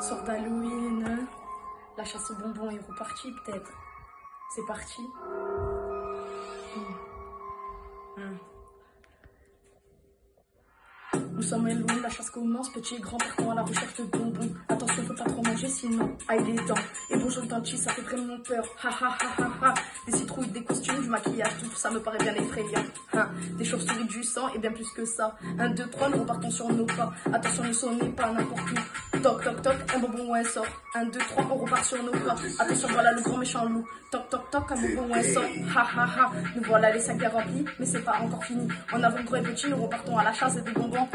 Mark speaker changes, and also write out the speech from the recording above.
Speaker 1: sort d'Halloween. La chasse aux bonbons est repartie peut-être. C'est parti. Nous sommes loin, la chasse commence, petit et grand partant à la recherche de bonbons. Attention, faut pas trop manger, sinon, aïe les dents. Et bonjour dentiste, ça fait vraiment peur. Ha ha ha ha ha. Des citrouilles, des costumes, du maquillage, tout ça me paraît bien effrayant. Hein. Des chauves-souris, du sang et bien plus que ça. Un, deux, trois, nous repartons sur nos pas. Attention, ne sonnez pas n'importe où. Toc toc toc, un bonbon ou un sort. Un, deux, trois, on repart sur nos pas. Attention, voilà le grand méchant loup. Toc toc toc, un bonbon ou un sort. Ha ha ha. Nous voilà les sacs remplis, mais c'est pas encore fini. En avant, gros et petit, nous repartons à la chasse et des bonbons.